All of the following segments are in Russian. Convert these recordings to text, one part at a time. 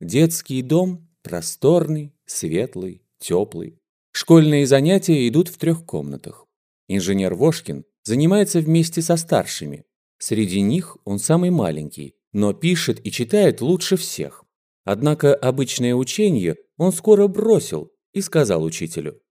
Детский дом просторный, светлый, теплый. Школьные занятия идут в трех комнатах. Инженер Вошкин занимается вместе со старшими. Среди них он самый маленький, но пишет и читает лучше всех. Однако обычное учение он скоро бросил и сказал учителю.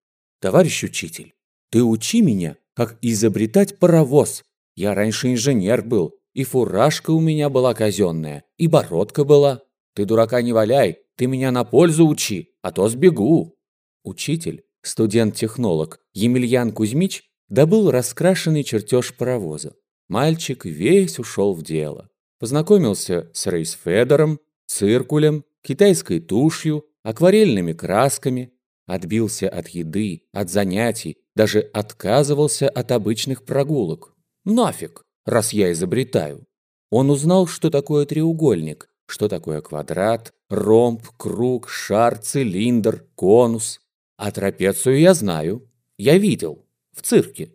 «Товарищ учитель, ты учи меня, как изобретать паровоз. Я раньше инженер был, и фуражка у меня была казенная, и бородка была. Ты дурака не валяй, ты меня на пользу учи, а то сбегу». Учитель, студент-технолог Емельян Кузьмич добыл раскрашенный чертеж паровоза. Мальчик весь ушел в дело. Познакомился с рейсфедером, циркулем, китайской тушью, акварельными красками, отбился от еды, от занятий, даже отказывался от обычных прогулок. Нафиг, раз я изобретаю. Он узнал, что такое треугольник, что такое квадрат, ромб, круг, шар, цилиндр, конус. А трапецию я знаю. Я видел. В цирке.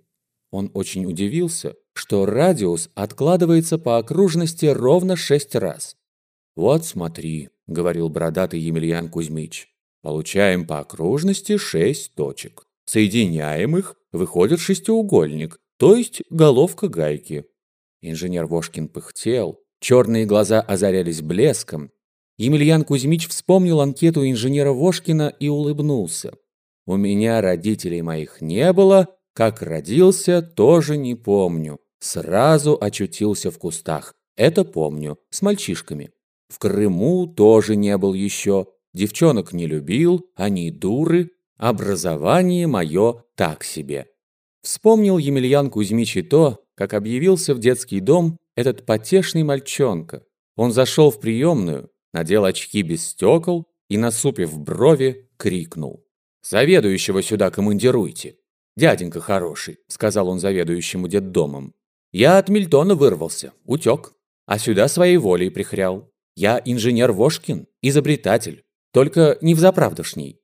Он очень удивился, что радиус откладывается по окружности ровно шесть раз. «Вот смотри», — говорил бородатый Емельян Кузьмич, «получаем по окружности шесть точек. Соединяем их, выходит шестиугольник, то есть головка гайки». Инженер Вошкин пыхтел, черные глаза озарялись блеском. Емельян Кузьмич вспомнил анкету инженера Вошкина и улыбнулся. «У меня родителей моих не было, как родился, тоже не помню. Сразу очутился в кустах. Это помню, с мальчишками. В Крыму тоже не был еще. Девчонок не любил, они дуры. Образование мое так себе. Вспомнил Емельян Кузьмич и то, как объявился в детский дом этот потешный мальчонка. Он зашел в приемную, надел очки без стекол и, насупив брови, крикнул. «Заведующего сюда командируйте!» «Дяденька хороший», — сказал он заведующему детдомом. «Я от Мильтона вырвался, утек, а сюда своей волей прихрял. Я инженер Вошкин, изобретатель, только не взаправдошний.